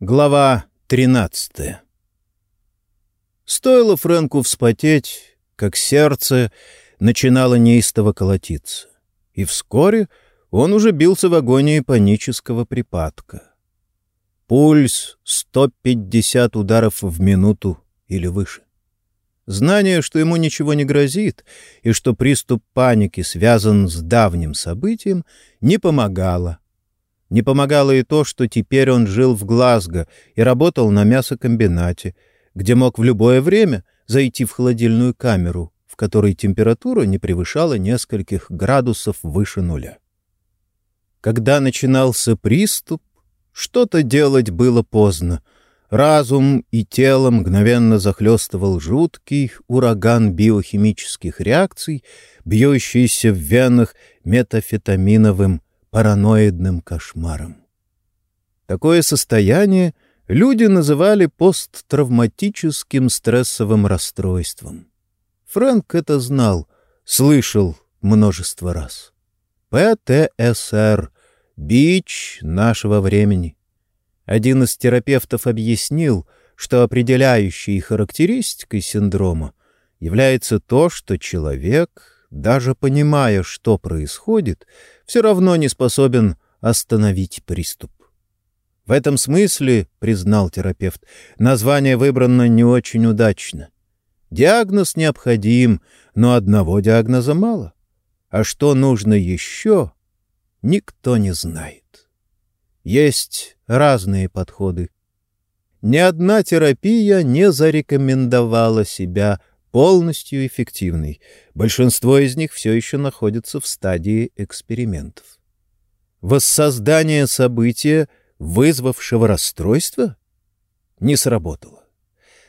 Глава 13 Стоило Фрэнку вспотеть, как сердце начинало неистово колотиться, и вскоре он уже бился в агонии панического припадка. Пульс 150 ударов в минуту или выше. Знание, что ему ничего не грозит, и что приступ паники связан с давним событием, не помогало — не помогало и то, что теперь он жил в Глазго и работал на мясокомбинате, где мог в любое время зайти в холодильную камеру, в которой температура не превышала нескольких градусов выше нуля. Когда начинался приступ, что-то делать было поздно. Разум и тело мгновенно захлестывал жуткий ураган биохимических реакций, бьющийся в венах метафетаминовым параноидным кошмаром. Такое состояние люди называли посттравматическим стрессовым расстройством. Фрэнк это знал, слышал множество раз. ПТСР — бич нашего времени. Один из терапевтов объяснил, что определяющей характеристикой синдрома является то, что человек даже понимая, что происходит, все равно не способен остановить приступ. В этом смысле, признал терапевт, название выбрано не очень удачно. Диагноз необходим, но одного диагноза мало. А что нужно еще, никто не знает. Есть разные подходы. Ни одна терапия не зарекомендовала себя полностью эффективной. Большинство из них все еще находятся в стадии экспериментов. Воссоздание события, вызвавшего расстройство, не сработало.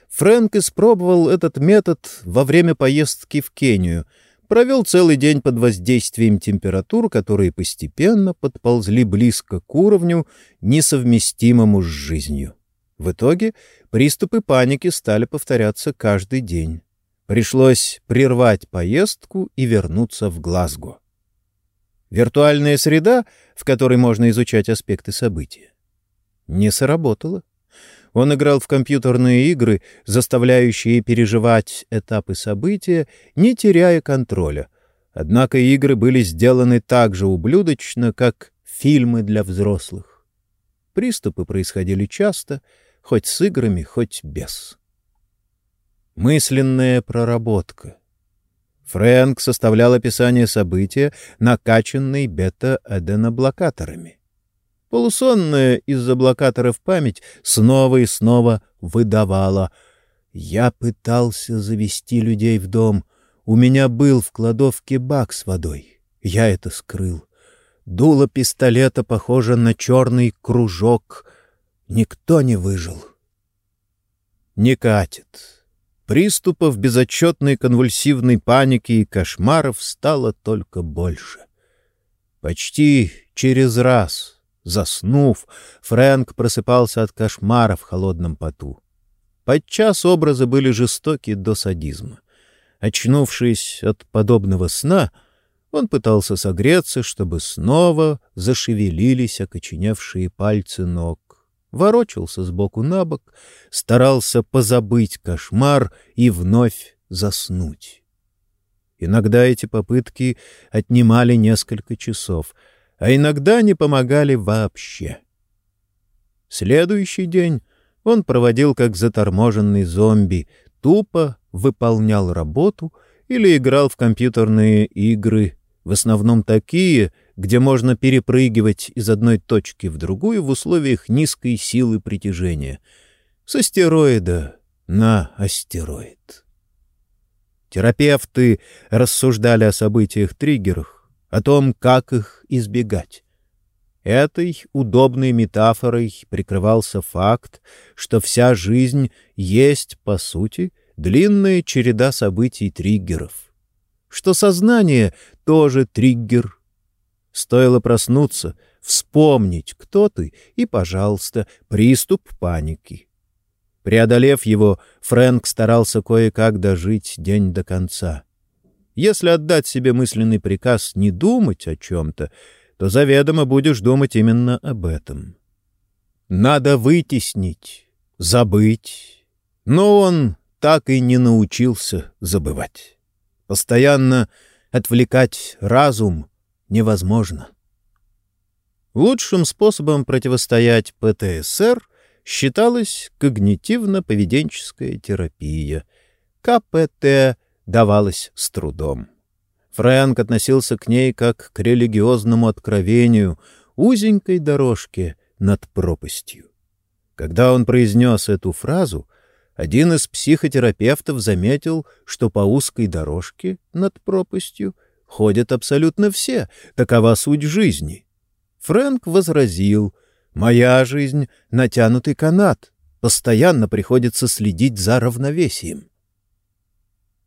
Фрэнк испробовал этот метод во время поездки в Кению, провел целый день под воздействием температур, которые постепенно подползли близко к уровню, несовместимому с жизнью. В итоге приступы паники стали повторяться каждый день. Пришлось прервать поездку и вернуться в Глазго. Виртуальная среда, в которой можно изучать аспекты события, не сработала. Он играл в компьютерные игры, заставляющие переживать этапы события, не теряя контроля. Однако игры были сделаны так же ублюдочно, как фильмы для взрослых. Приступы происходили часто, хоть с играми, хоть без. Мысленная проработка. Фрэнк составлял описание события, накачанной бета-аденоблокаторами. Полусонная из-за блокаторов память снова и снова выдавала. «Я пытался завести людей в дом. У меня был в кладовке бак с водой. Я это скрыл. Дуло пистолета похоже на черный кружок. Никто не выжил». «Не катит». Приступов безотчетной конвульсивной паники и кошмаров стало только больше. Почти через раз, заснув, Фрэнк просыпался от кошмара в холодном поту. Подчас образы были жестоки до садизма. Очнувшись от подобного сна, он пытался согреться, чтобы снова зашевелились окоченевшие пальцы ног ворочался сбоку на бок, старался позабыть кошмар и вновь заснуть. Иногда эти попытки отнимали несколько часов, а иногда не помогали вообще. Следующий день он проводил как заторможенный зомби, тупо выполнял работу или играл в компьютерные игры, в основном такие — где можно перепрыгивать из одной точки в другую в условиях низкой силы притяжения. С астероида на астероид. Терапевты рассуждали о событиях-триггерах, о том, как их избегать. Этой удобной метафорой прикрывался факт, что вся жизнь есть, по сути, длинная череда событий-триггеров. Что сознание тоже триггер Стоило проснуться, вспомнить, кто ты, и, пожалуйста, приступ паники. Преодолев его, Фрэнк старался кое-как дожить день до конца. Если отдать себе мысленный приказ не думать о чем-то, то заведомо будешь думать именно об этом. надо вытеснить, забыть. Но он так и не научился забывать. Постоянно отвлекать разум невозможно. Лучшим способом противостоять ПТСР считалась когнитивно-поведенческая терапия. КПТ давалась с трудом. Фрэнк относился к ней как к религиозному откровению, узенькой дорожке над пропастью. Когда он произнес эту фразу, один из психотерапевтов заметил, что по узкой дорожке над пропастью ходят абсолютно все, такова суть жизни. Фрэнк возразил, «Моя жизнь — натянутый канат, постоянно приходится следить за равновесием».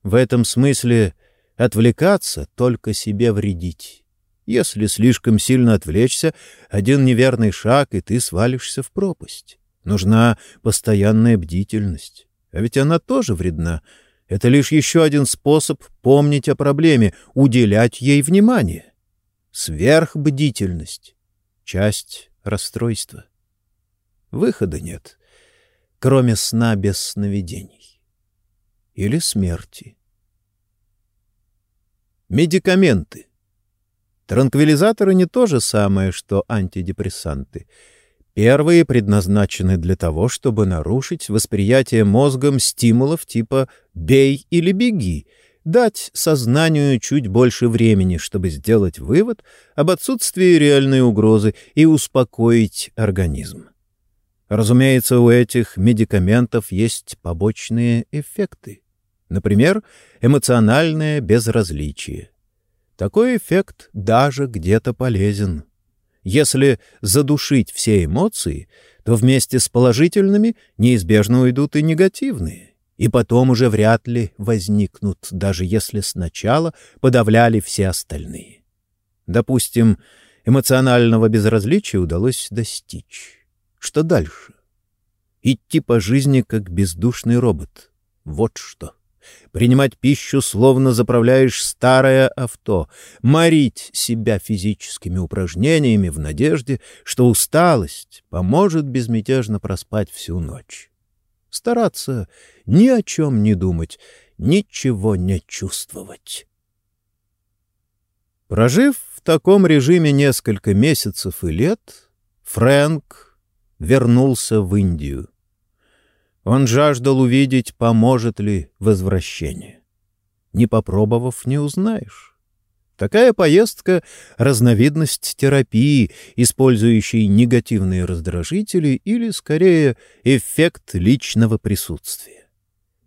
В этом смысле отвлекаться — только себе вредить. Если слишком сильно отвлечься, один неверный шаг, и ты свалишься в пропасть. Нужна постоянная бдительность. А ведь она тоже вредна. Это лишь еще один способ помнить о проблеме, уделять ей внимание. Сверхбдительность — часть расстройства. Выхода нет, кроме сна без сновидений. Или смерти. Медикаменты. Транквилизаторы не то же самое, что антидепрессанты. Первые предназначены для того, чтобы нарушить восприятие мозгом стимулов типа «бей или беги», дать сознанию чуть больше времени, чтобы сделать вывод об отсутствии реальной угрозы и успокоить организм. Разумеется, у этих медикаментов есть побочные эффекты. Например, эмоциональное безразличие. Такой эффект даже где-то полезен. Если задушить все эмоции, то вместе с положительными неизбежно уйдут и негативные, и потом уже вряд ли возникнут, даже если сначала подавляли все остальные. Допустим, эмоционального безразличия удалось достичь. Что дальше? Идти по жизни как бездушный робот. Вот что принимать пищу, словно заправляешь старое авто, морить себя физическими упражнениями в надежде, что усталость поможет безмятежно проспать всю ночь. Стараться ни о чем не думать, ничего не чувствовать. Прожив в таком режиме несколько месяцев и лет, Фрэнк вернулся в Индию. Он жаждал увидеть, поможет ли возвращение. Не попробовав, не узнаешь. Такая поездка — разновидность терапии, использующей негативные раздражители или, скорее, эффект личного присутствия.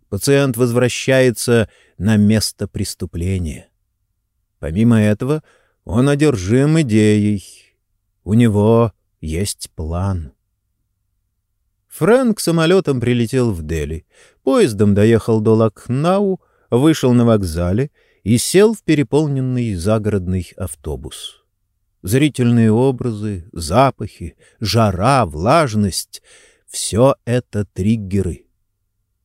Пациент возвращается на место преступления. Помимо этого, он одержим идеей. У него есть план. Фрэнк самолетом прилетел в Дели, поездом доехал до Лакнау, вышел на вокзале и сел в переполненный загородный автобус. Зрительные образы, запахи, жара, влажность — все это триггеры.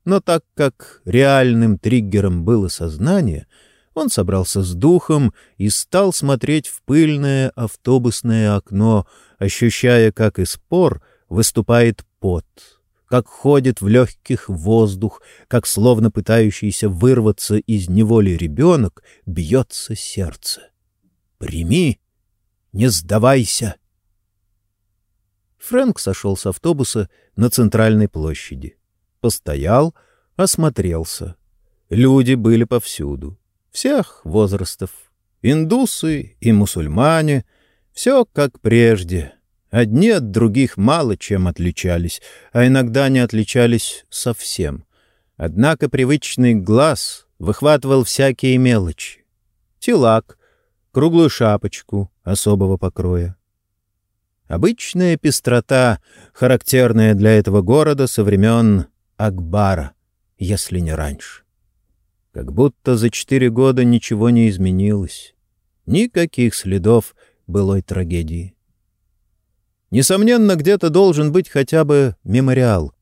Но так как реальным триггером было сознание, он собрался с духом и стал смотреть в пыльное автобусное окно, ощущая, как из пор выступает пот, как ходит в легких воздух, как словно пытающийся вырваться из неволи ребенок, бьется сердце. «Прими! Не сдавайся!» Фрэнк сошел с автобуса на центральной площади. Постоял, осмотрелся. Люди были повсюду, всех возрастов. Индусы и мусульмане — все как прежде — Одни от других мало чем отличались, а иногда не отличались совсем. Однако привычный глаз выхватывал всякие мелочи. Телак, круглую шапочку особого покроя. Обычная пестрота, характерная для этого города со времен Акбара, если не раньше. Как будто за четыре года ничего не изменилось. Никаких следов былой трагедии. Несомненно, где-то должен быть хотя бы мемориал.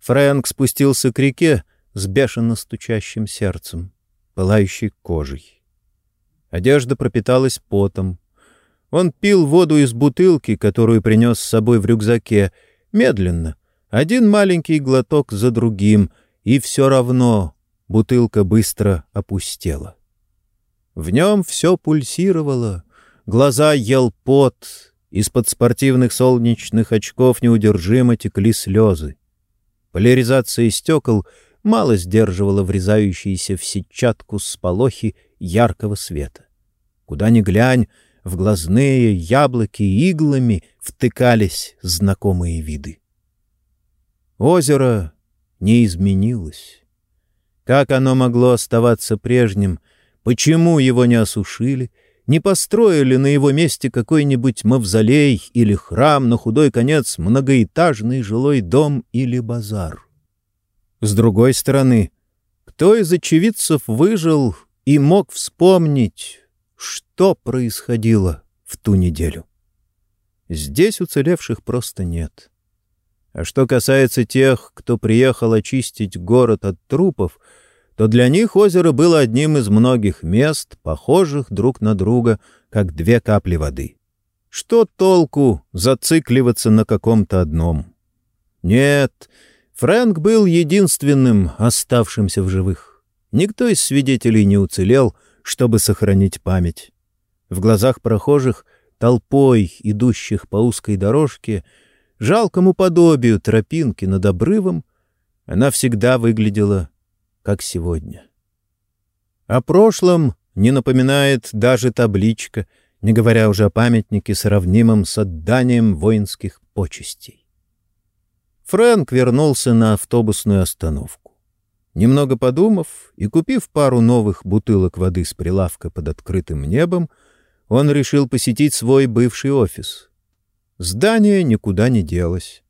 Фрэнк спустился к реке с бешено стучащим сердцем, пылающей кожей. Одежда пропиталась потом. Он пил воду из бутылки, которую принес с собой в рюкзаке, Медленно, один маленький глоток за другим, и все равно бутылка быстро опустела. В нем все пульсировало, глаза ел пот, из-под спортивных солнечных очков неудержимо текли слезы. Поляризация стекол мало сдерживала врезающиеся в сетчатку сполохи яркого света. Куда ни глянь, в глазные яблоки иглами втыкались знакомые виды. Озеро не изменилось. Как оно могло оставаться прежним — Почему его не осушили, не построили на его месте какой-нибудь мавзолей или храм, на худой конец многоэтажный жилой дом или базар? С другой стороны, кто из очевидцев выжил и мог вспомнить, что происходило в ту неделю? Здесь уцелевших просто нет. А что касается тех, кто приехал очистить город от трупов — то для них озеро было одним из многих мест, похожих друг на друга, как две капли воды. Что толку зацикливаться на каком-то одном? Нет, Фрэнк был единственным оставшимся в живых. Никто из свидетелей не уцелел, чтобы сохранить память. В глазах прохожих, толпой идущих по узкой дорожке, жалкому подобию тропинки над обрывом, она всегда выглядела как сегодня. О прошлом не напоминает даже табличка, не говоря уже о памятнике, сравнимом с отданием воинских почестей. Фрэнк вернулся на автобусную остановку. Немного подумав и купив пару новых бутылок воды с прилавка под открытым небом, он решил посетить свой бывший офис. Здание никуда не делось.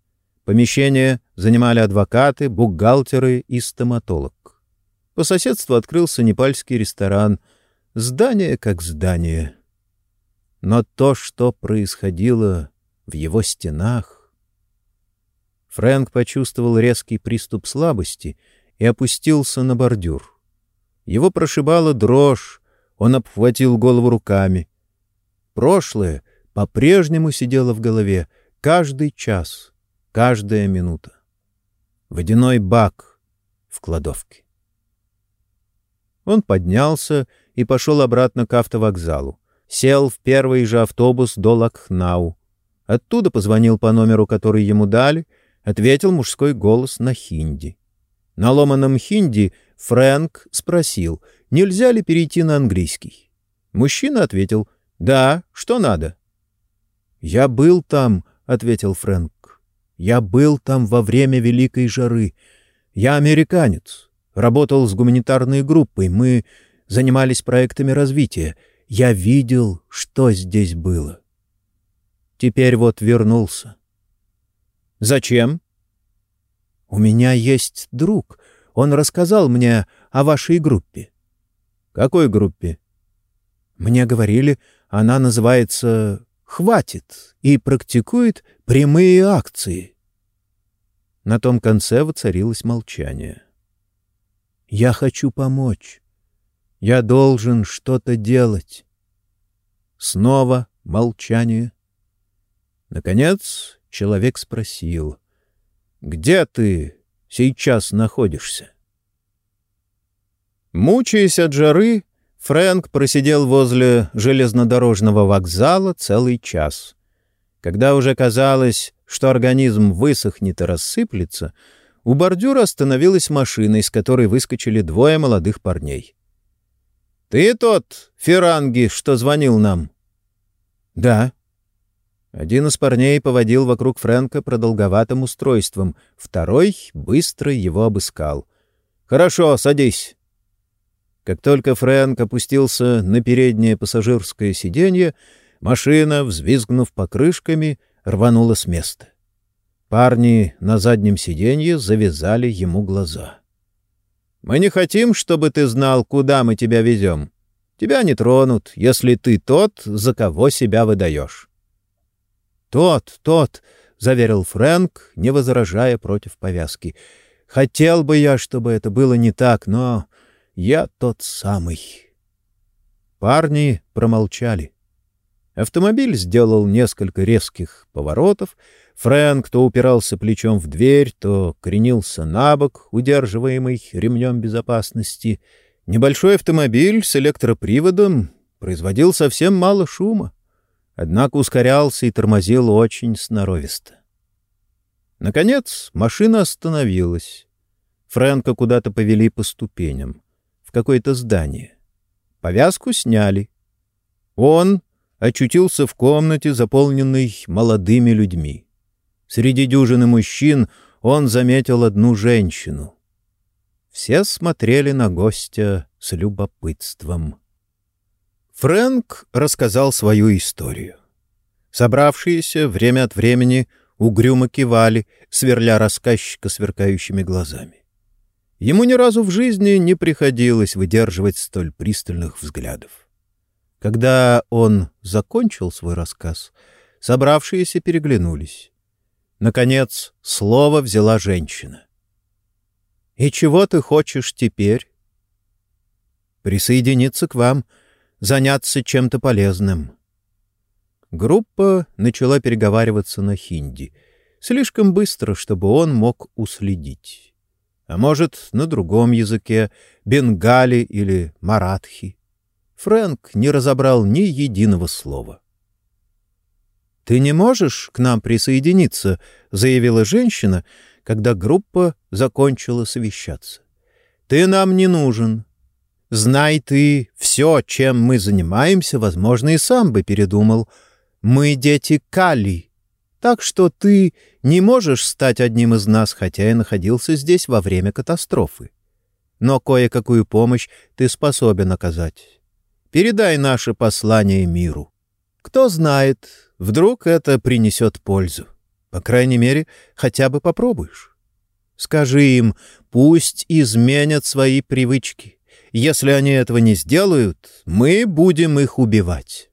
Помещение занимали адвокаты, бухгалтеры и стоматолог. По соседству открылся непальский ресторан. Здание как здание. Но то, что происходило в его стенах... Фрэнк почувствовал резкий приступ слабости и опустился на бордюр. Его прошибала дрожь, он обхватил голову руками. Прошлое по-прежнему сидело в голове каждый час, каждая минута. Водяной бак в кладовке. Он поднялся и пошел обратно к автовокзалу. Сел в первый же автобус до Лакхнау. Оттуда позвонил по номеру, который ему дали, ответил мужской голос на хинди. На ломаном хинди Фрэнк спросил, нельзя ли перейти на английский. Мужчина ответил, «Да, что надо?» «Я был там», — ответил Фрэнк. «Я был там во время Великой жары. Я американец. Работал с гуманитарной группой, мы занимались проектами развития. Я видел, что здесь было. Теперь вот вернулся. Зачем? У меня есть друг. Он рассказал мне о вашей группе. Какой группе? Мне говорили, она называется «Хватит» и практикует прямые акции. На том конце воцарилось молчание. Я хочу помочь. Я должен что-то делать. Снова молчание. Наконец человек спросил, «Где ты сейчас находишься?» Мучаясь от жары, Фрэнк просидел возле железнодорожного вокзала целый час. Когда уже казалось, что организм высохнет и рассыплется, у бордюра остановилась машина, из которой выскочили двое молодых парней. «Ты тот, Феранги, что звонил нам?» «Да». Один из парней поводил вокруг Фрэнка продолговатым устройством, второй быстро его обыскал. «Хорошо, садись». Как только Фрэнк опустился на переднее пассажирское сиденье, машина, взвизгнув покрышками, рванула с места. Парни на заднем сиденье завязали ему глаза. «Мы не хотим, чтобы ты знал, куда мы тебя везем. Тебя не тронут, если ты тот, за кого себя выдаешь». «Тот, тот», — заверил Фрэнк, не возражая против повязки. «Хотел бы я, чтобы это было не так, но я тот самый». Парни промолчали. Автомобиль сделал несколько резких поворотов, Фрэнк то упирался плечом в дверь, то кренился на бок, удерживаемый ремнем безопасности. Небольшой автомобиль с электроприводом производил совсем мало шума, однако ускорялся и тормозил очень сноровисто. Наконец машина остановилась. Фрэнка куда-то повели по ступеням, в какое-то здание. Повязку сняли. Он очутился в комнате, заполненной молодыми людьми. Среди дюжины мужчин он заметил одну женщину. Все смотрели на гостя с любопытством. Фрэнк рассказал свою историю. Собравшиеся время от времени угрюмо кивали, сверля рассказчика сверкающими глазами. Ему ни разу в жизни не приходилось выдерживать столь пристальных взглядов. Когда он закончил свой рассказ, собравшиеся переглянулись. Наконец, слово взяла женщина. «И чего ты хочешь теперь?» «Присоединиться к вам, заняться чем-то полезным». Группа начала переговариваться на хинди, слишком быстро, чтобы он мог уследить. А может, на другом языке, бенгали или маратхи. Фрэнк не разобрал ни единого слова. «Ты не можешь к нам присоединиться», — заявила женщина, когда группа закончила совещаться. «Ты нам не нужен. Знай ты, все, чем мы занимаемся, возможно, и сам бы передумал. Мы дети Кали, так что ты не можешь стать одним из нас, хотя и находился здесь во время катастрофы. Но кое-какую помощь ты способен оказать. Передай наше послание миру. Кто знает, Вдруг это принесет пользу. По крайней мере, хотя бы попробуешь. Скажи им, пусть изменят свои привычки. Если они этого не сделают, мы будем их убивать.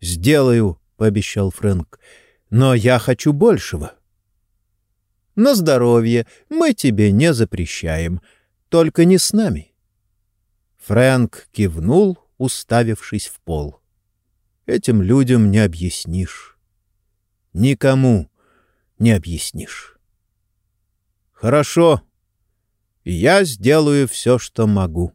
«Сделаю», — пообещал Фрэнк, — «но я хочу большего». «На здоровье мы тебе не запрещаем, только не с нами». Фрэнк кивнул, уставившись в пол. Этим людям не объяснишь. Никому не объяснишь. Хорошо, я сделаю все, что могу.